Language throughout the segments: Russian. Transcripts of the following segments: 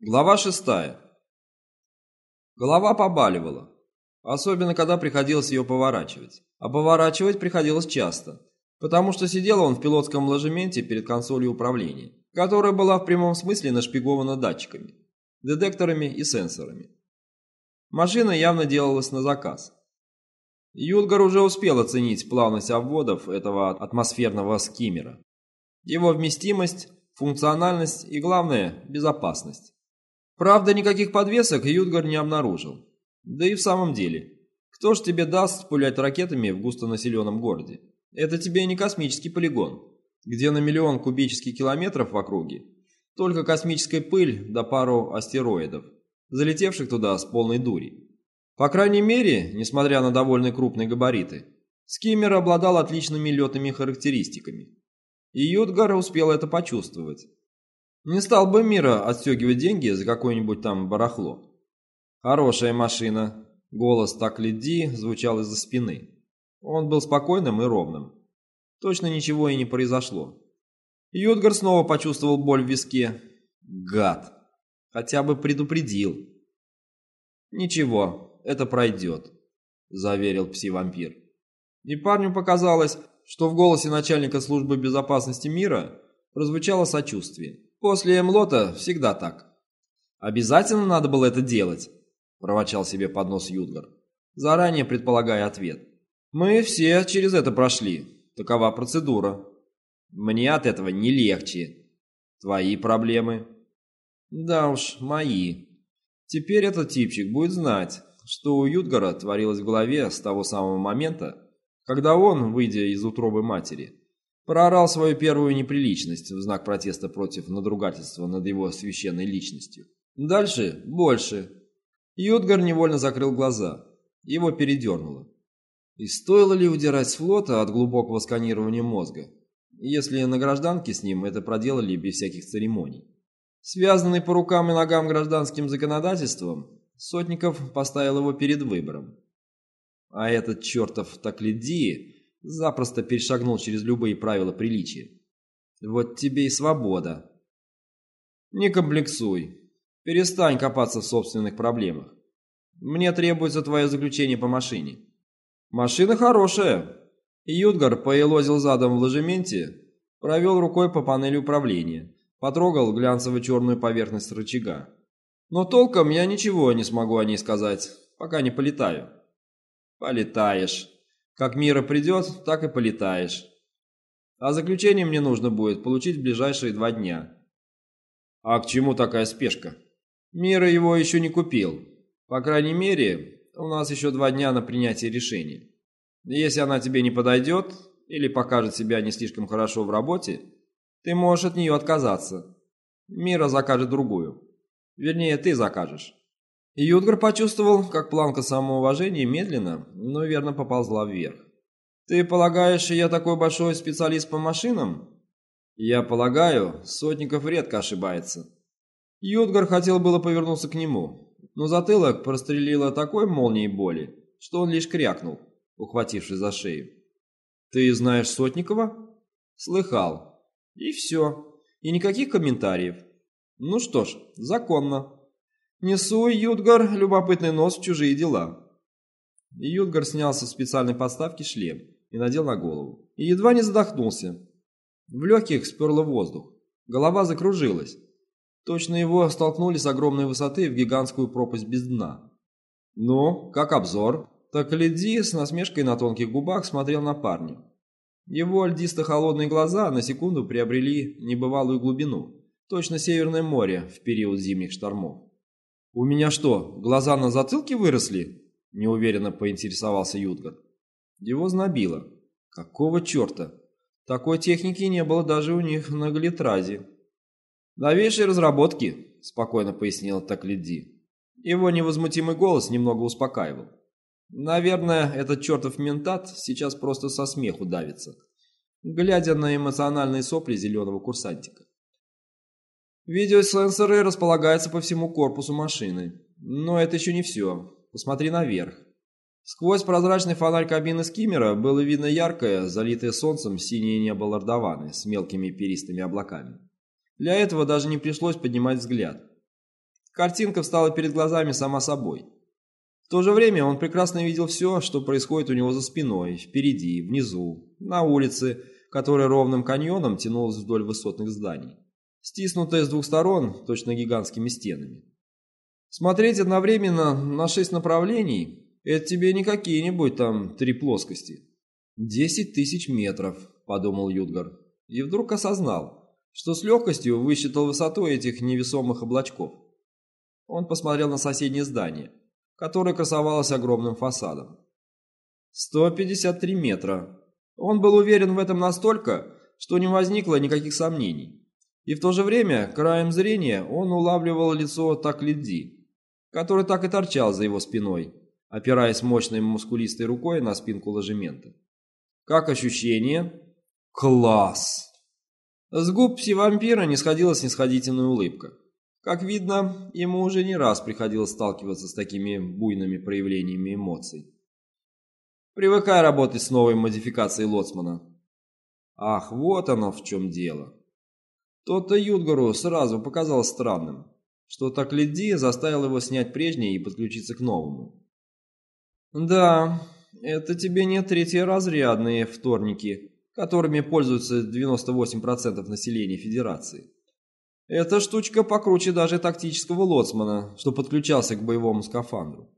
Глава шестая. Голова побаливала, особенно когда приходилось ее поворачивать. А поворачивать приходилось часто, потому что сидел он в пилотском ложементе перед консолью управления, которая была в прямом смысле нашпигована датчиками, детекторами и сенсорами. Машина явно делалась на заказ. Юлгар уже успел оценить плавность обводов этого атмосферного скиммера, его вместимость, функциональность и, главное, безопасность. Правда, никаких подвесок Ютгар не обнаружил. Да и в самом деле, кто ж тебе даст пулять ракетами в густонаселенном городе? Это тебе не космический полигон, где на миллион кубических километров в округе только космическая пыль да пару астероидов, залетевших туда с полной дури. По крайней мере, несмотря на довольно крупные габариты, скиммер обладал отличными летными характеристиками. И Ютгар успел это почувствовать. Не стал бы Мира отстегивать деньги за какое-нибудь там барахло. Хорошая машина. Голос так леди звучал из-за спины. Он был спокойным и ровным. Точно ничего и не произошло. Ютгар снова почувствовал боль в виске. Гад. Хотя бы предупредил. Ничего, это пройдет, заверил пси-вампир. И парню показалось, что в голосе начальника службы безопасности мира прозвучало сочувствие. После Эмлота всегда так. Обязательно надо было это делать, проворчал себе под нос Юдгар, заранее предполагая ответ. Мы все через это прошли. Такова процедура. Мне от этого не легче. Твои проблемы. Да уж, мои. Теперь этот типчик будет знать, что у Юдгара творилось в голове с того самого момента, когда он, выйдя из утробы матери, проорал свою первую неприличность в знак протеста против надругательства над его священной личностью. Дальше больше. Юдгар невольно закрыл глаза. Его передернуло. И стоило ли удирать с флота от глубокого сканирования мозга, если на гражданке с ним это проделали без всяких церемоний? Связанный по рукам и ногам гражданским законодательством, Сотников поставил его перед выбором. А этот чертов Таклиди запросто перешагнул через любые правила приличия. Вот тебе и свобода. Не комплексуй. Перестань копаться в собственных проблемах. Мне требуется твое заключение по машине. Машина хорошая. Ютгар поелозил задом в ложементе, провел рукой по панели управления, потрогал глянцево-черную поверхность рычага. Но толком я ничего не смогу о ней сказать, пока не полетаю. Полетаешь. Как Мира придет, так и полетаешь. А заключение мне нужно будет получить в ближайшие два дня. А к чему такая спешка? Мира его еще не купил. По крайней мере, у нас еще два дня на принятие решения. Если она тебе не подойдет или покажет себя не слишком хорошо в работе, ты можешь от нее отказаться. Мира закажет другую. Вернее, ты закажешь. Юдгар почувствовал, как планка самоуважения медленно, но верно поползла вверх. «Ты полагаешь, я такой большой специалист по машинам?» «Я полагаю, Сотников редко ошибается». Юдгар хотел было повернуться к нему, но затылок прострелило такой молнией боли, что он лишь крякнул, ухватившись за шею. «Ты знаешь Сотникова?» «Слыхал. И все. И никаких комментариев. Ну что ж, законно». «Несу, Ютгар, любопытный нос в чужие дела». Ютгар снял со специальной подставки шлем и надел на голову. И едва не задохнулся. В легких сперло воздух. Голова закружилась. Точно его столкнули с огромной высоты в гигантскую пропасть без дна. «Ну, как обзор?» Так Леди с насмешкой на тонких губах смотрел на парня. Его льдисто-холодные глаза на секунду приобрели небывалую глубину. Точно Северное море в период зимних штормов. «У меня что, глаза на затылке выросли?» – неуверенно поинтересовался Ютгар. Его знобило. «Какого черта? Такой техники не было даже у них на Галитразе». «Новейшие разработки», – спокойно пояснил Таклиди. Его невозмутимый голос немного успокаивал. «Наверное, этот чертов ментат сейчас просто со смеху давится, глядя на эмоциональные сопли зеленого курсантика. Видеосенсоры располагаются по всему корпусу машины. Но это еще не все. Посмотри наверх. Сквозь прозрачный фонарь кабины скиммера было видно яркое, залитое солнцем синее небо Лордованы с мелкими перистыми облаками. Для этого даже не пришлось поднимать взгляд. Картинка встала перед глазами сама собой. В то же время он прекрасно видел все, что происходит у него за спиной, впереди, внизу, на улице, которая ровным каньоном тянулась вдоль высотных зданий, стиснутая с двух сторон точно гигантскими стенами. Смотреть одновременно на шесть направлений – это тебе не какие-нибудь там три плоскости. «Десять тысяч метров», – подумал Юдгар, и вдруг осознал, что с легкостью высчитал высоту этих невесомых облачков. Он посмотрел на соседнее здание, которое красовалось огромным фасадом. 153 метра. Он был уверен в этом настолько, что не возникло никаких сомнений. И в то же время, краем зрения, он улавливал лицо Таклиди, который так и торчал за его спиной, опираясь мощной мускулистой рукой на спинку ложемента. Как ощущение? Класс! С губ пси-вампира не сходила снисходительная улыбка. Как видно, ему уже не раз приходилось сталкиваться с такими буйными проявлениями эмоций. Привыкай работать с новой модификацией Лоцмана. Ах, вот оно в чем дело. То-то Юдгару сразу показалось странным, что так Леди заставил его снять прежнее и подключиться к новому. Да, это тебе не третьеразрядные вторники, которыми пользуются 98% населения Федерации. Эта штучка покруче даже тактического лоцмана, что подключался к боевому скафандру.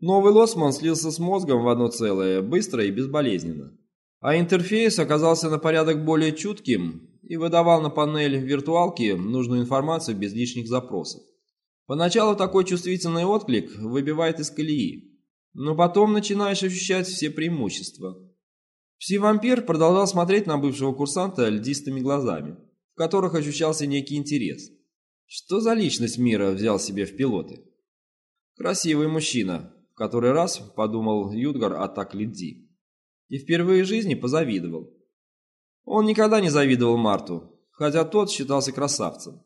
Новый лоцман слился с мозгом в одно целое, быстро и безболезненно. А интерфейс оказался на порядок более чутким и выдавал на панель виртуалки нужную информацию без лишних запросов. Поначалу такой чувствительный отклик выбивает из колеи, но потом начинаешь ощущать все преимущества. Пси-вампир продолжал смотреть на бывшего курсанта льдистыми глазами, в которых ощущался некий интерес. Что за личность мира взял себе в пилоты? Красивый мужчина, в который раз подумал Юдгар о Так Лидзи. И впервые в жизни позавидовал. Он никогда не завидовал Марту, хотя тот считался красавцем.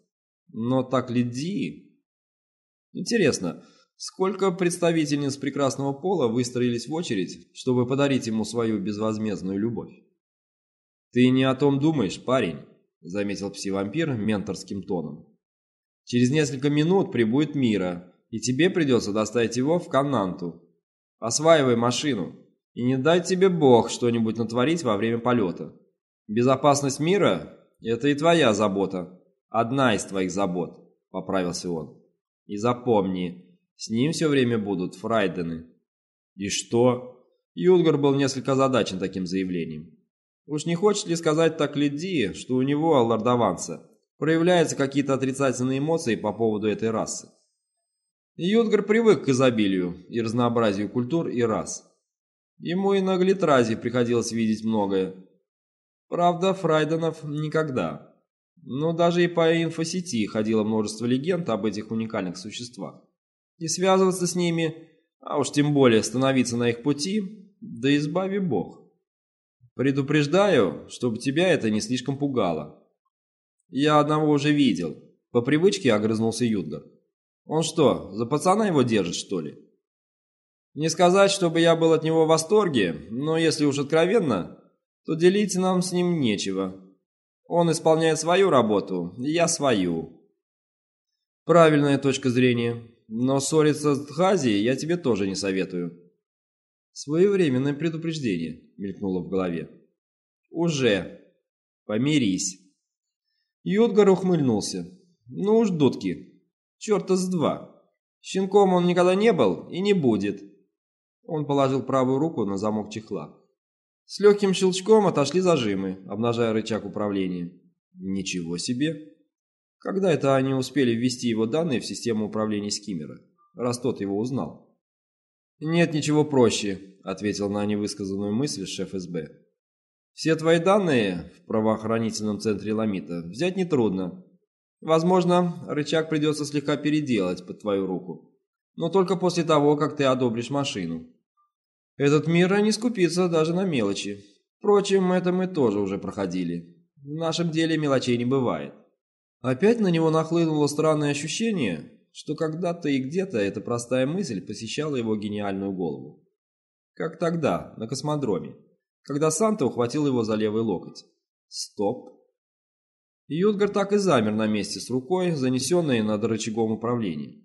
Но Так Лидзи... Интересно, Сколько представительниц прекрасного пола выстроились в очередь, чтобы подарить ему свою безвозмездную любовь? «Ты не о том думаешь, парень», — заметил пси-вампир менторским тоном. «Через несколько минут прибудет Мира, и тебе придется доставить его в Кананту. Осваивай машину, и не дай тебе Бог что-нибудь натворить во время полета. Безопасность мира — это и твоя забота, одна из твоих забот», — поправился он. «И запомни, с ним все время будут Фрайдены. И что? Юдгар был несколько озадачен таким заявлением. Уж не хочет ли сказать так Лидии, что у него, лордованца, проявляются какие-то отрицательные эмоции по поводу этой расы? Юдгар привык к изобилию и разнообразию культур и рас. Ему и на Глитразе приходилось видеть многое. Правда, Фрайденов никогда. Но даже и по инфосети ходило множество легенд об этих уникальных существах и связываться с ними, а уж тем более становиться на их пути, да избави Бог. Предупреждаю, чтобы тебя это не слишком пугало. Я одного уже видел. По привычке огрызнулся Юдгар. Он что, за пацана его держит, что ли? Не сказать, чтобы я был от него в восторге, но если уж откровенно, то делить нам с ним нечего. Он исполняет свою работу, я свою. Правильная точка зрения. Но ссориться с Тхази я тебе тоже не советую. Своевременное предупреждение мелькнуло в голове. Уже. Помирись. Йодгар ухмыльнулся. Ну уж дудки. Черта с два. Щенком он никогда не был и не будет. Он положил правую руку на замок чехла. С легким щелчком отошли зажимы, обнажая рычаг управления. Ничего себе. Когда это они успели ввести его данные в систему управления Скиммера, раз тот его узнал? «Нет ничего проще», — ответил на невысказанную мысль шеф СБ. «Все твои данные в правоохранительном центре Ламита взять нетрудно. Возможно, рычаг придется слегка переделать под твою руку, но только после того, как ты одобришь машину. Этот мир не скупится даже на мелочи. Впрочем, это мы тоже уже проходили. В нашем деле мелочей не бывает. Опять на него нахлынуло странное ощущение, что когда-то и где-то эта простая мысль посещала его гениальную голову. Как тогда, на космодроме, когда Санта ухватил его за левый локоть. Стоп. Ютгар так и замер на месте с рукой, занесенной над рычагом управления.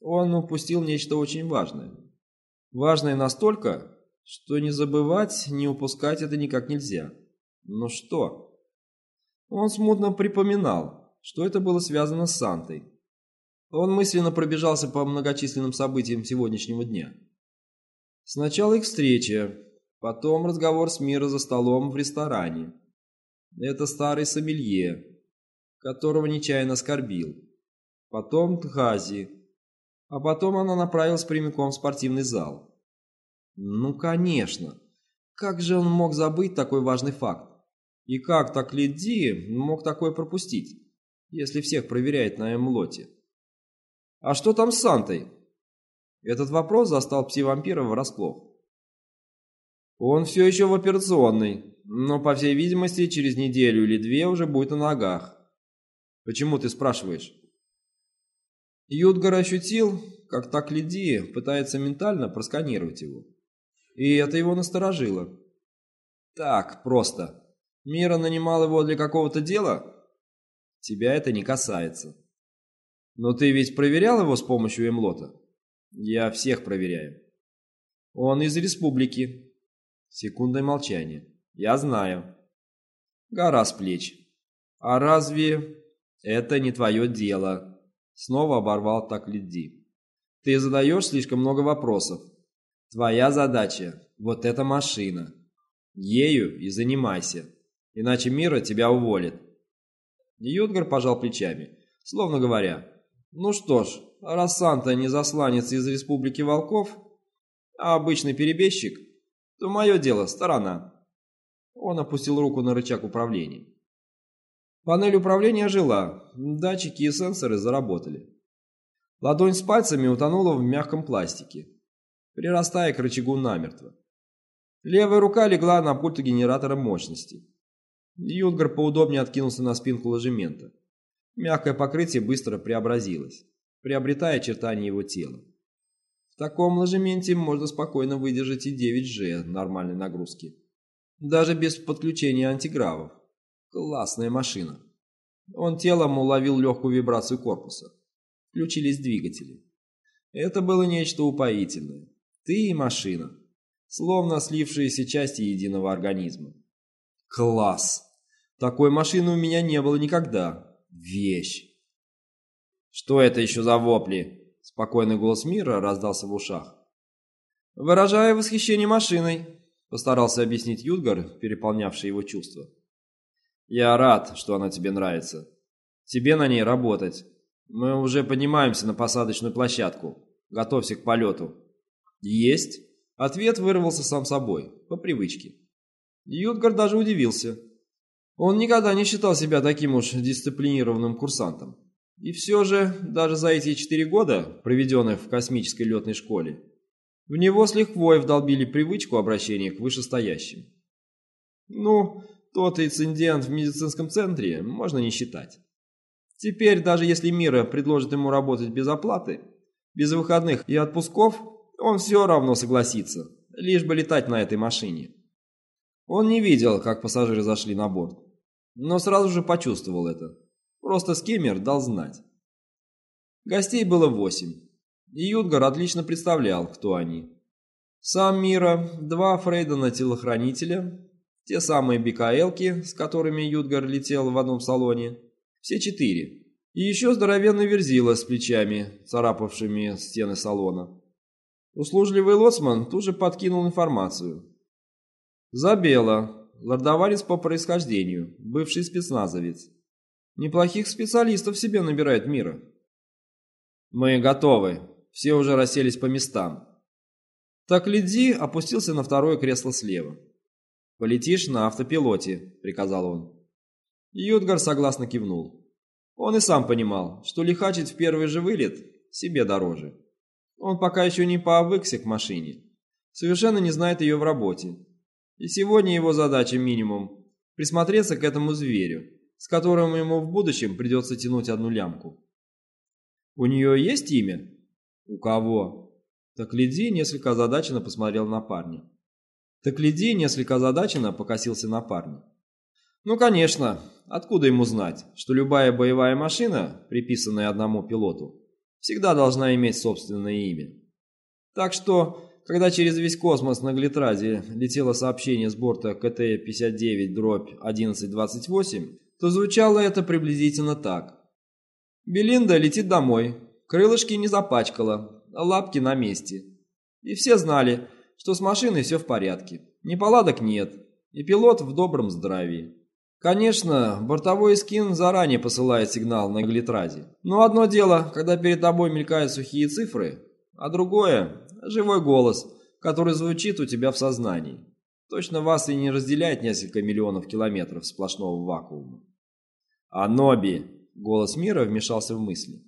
Он упустил нечто очень важное. Важное настолько, что не забывать, не упускать это никак нельзя. Но что? Он смутно припоминал, что это было связано с Сантой. Он мысленно пробежался по многочисленным событиям сегодняшнего дня. Сначала их встреча, потом разговор с Мира за столом в ресторане. Это старый сомелье, которого нечаянно оскорбил. Потом Тхази. А потом она направилась прямиком в спортивный зал. Ну, конечно. Как же он мог забыть такой важный факт? И как так Лидди мог такое пропустить, если всех проверяет на Эмлоте? А что там с Сантой? Этот вопрос застал пси-вампира врасплох. Он все еще в операционной, но, по всей видимости, через неделю или две уже будет на ногах. Почему ты спрашиваешь? Юдгар ощутил, как так Лидия пытается ментально просканировать его. И это его насторожило. Так, просто. Мира нанимал его для какого-то дела? Тебя это не касается. Но ты ведь проверял его с помощью эмлота? Я всех проверяю. Он из республики. Секундное молчание. Я знаю. Гора с плеч. А разве это не твое дело? Снова оборвал так Лидди. Ты задаешь слишком много вопросов. Твоя задача – вот эта машина. Ею и занимайся, иначе Мира тебя уволит. Ютгар пожал плечами, словно говоря, ну что ж, раз Санта не засланец из Республики Волков, а обычный перебежчик, то мое дело – сторона. Он опустил руку на рычаг управления. Панель управления жила, датчики и сенсоры заработали. Ладонь с пальцами утонула в мягком пластике прирастая к рычагу намертво. Левая рука легла на пульт генератора мощности. Юдгар поудобнее откинулся на спинку ложемента. Мягкое покрытие быстро преобразилось, приобретая очертания его тела. В таком ложементе можно спокойно выдержать и 9G нормальной нагрузки. Даже без подключения антигравов. Классная машина. Он телом уловил легкую вибрацию корпуса. Включились двигатели. Это было нечто упоительное. Ты и машина. Словно слившиеся части единого организма. Класс! Такой машины у меня не было никогда. Вещь. Что это еще за вопли? Спокойный голос мира раздался в ушах. Выражая восхищение машиной, постарался объяснить Юдгар, переполнявший его чувства. Я рад, что она тебе нравится. Тебе на ней работать. Мы уже поднимаемся на посадочную площадку. Готовься к полету. «Есть». Ответ вырвался сам собой, по привычке. Ютгар даже удивился. Он никогда не считал себя таким уж дисциплинированным курсантом. И все же, даже за эти четыре года, проведенных в космической летной школе, в него с лихвой вдолбили привычку обращения к вышестоящим. Ну, тот инцидент в медицинском центре можно не считать. Теперь, даже если Мира предложит ему работать без оплаты, без выходных и отпусков, он все равно согласится, лишь бы летать на этой машине. Он не видел, как пассажиры зашли на борт, но сразу же почувствовал это. Просто скиммер дал знать. Гостей было восемь, и Юдгар отлично представлял, кто они. Сам Мира, два Фрейдена-телохранителя, те самые БКЛки, с которыми Юдгар летел в одном салоне, все четыре, и еще здоровенный верзила с плечами, царапавшими стены салона. Услужливый лоцман тут же подкинул информацию. Забела, лордоварец по происхождению, бывший спецназовец. Неплохих специалистов себе набирает мира. Мы готовы, все уже расселись по местам. Так Лидзи опустился на второе кресло слева. «Полетишь на автопилоте», — приказал он. Ютгар согласно кивнул. Он и сам понимал, что лихачить в первый же вылет себе дороже. Он пока еще не пообвыкся к машине, совершенно не знает ее в работе. И сегодня его задача минимум – присмотреться к этому зверю, с которым ему в будущем придется тянуть одну лямку. У нее есть имя? У кого? Так Лиди несколько озадаченно посмотрел на парня. Так Лиди несколько озадаченно покосился на парня. Ну, конечно, откуда ему знать, что любая боевая машина, приписанная одному пилоту, всегда должна иметь собственное имя. Так что, когда через весь космос на Глитраде летело сообщение с борта КТ-59-1128, то звучало это приблизительно так. Белинда летит домой, крылышки не запачкала, лапки на месте. И все знали, что с машиной все в порядке, неполадок нет, и пилот в добром здравии. Конечно, бортовой скин заранее посылает сигнал на глитраде. Но одно дело, когда перед тобой мелькают сухие цифры, а другое – живой голос, который звучит у тебя в сознании. Точно вас и не разделяет несколько миллионов километров сплошного вакуума. «Аноби!» – голос мира вмешался в мысли.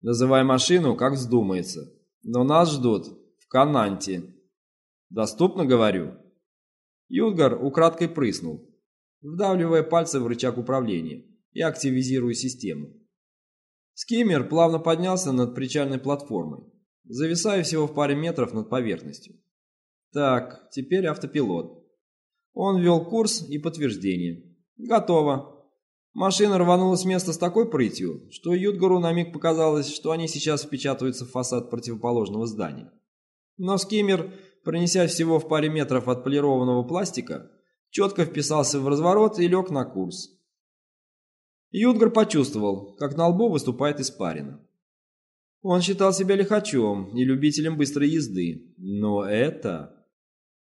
«Называй машину, как вздумается, но нас ждут в Кананте. Доступно, говорю?» Юдгар украдкой прыснул, вдавливая пальцы в рычаг управления и активизируя систему. Скиммер плавно поднялся над причальной платформой, зависая всего в паре метров над поверхностью. Так, теперь автопилот. Он ввел курс и подтверждение. Готово. Машина рванула с места с такой прытью, что Юдгару на миг показалось, что они сейчас впечатываются в фасад противоположного здания. Но скиммер, пронеся всего в паре метров от полированного пластика, четко вписался в разворот и лег на курс. Юдгар почувствовал, как на лбу выступает испарина. Он считал себя лихачом и любителем быстрой езды, но это...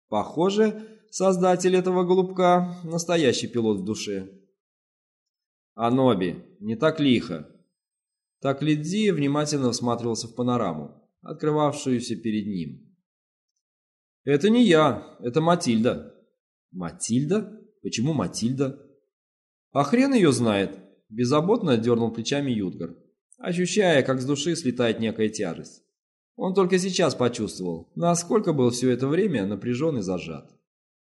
Похоже, создатель этого голубка – настоящий пилот в душе. Аноби, не так лихо. Так Лидзи внимательно всматривался в панораму, открывавшуюся перед ним. «Это не я, это Матильда». «Матильда? Почему Матильда?» «А хрен ее знает», – беззаботно дернул плечами Юдгар ощущая, как с души слетает некая тяжесть. Он только сейчас почувствовал, насколько был все это время напряжен и зажат.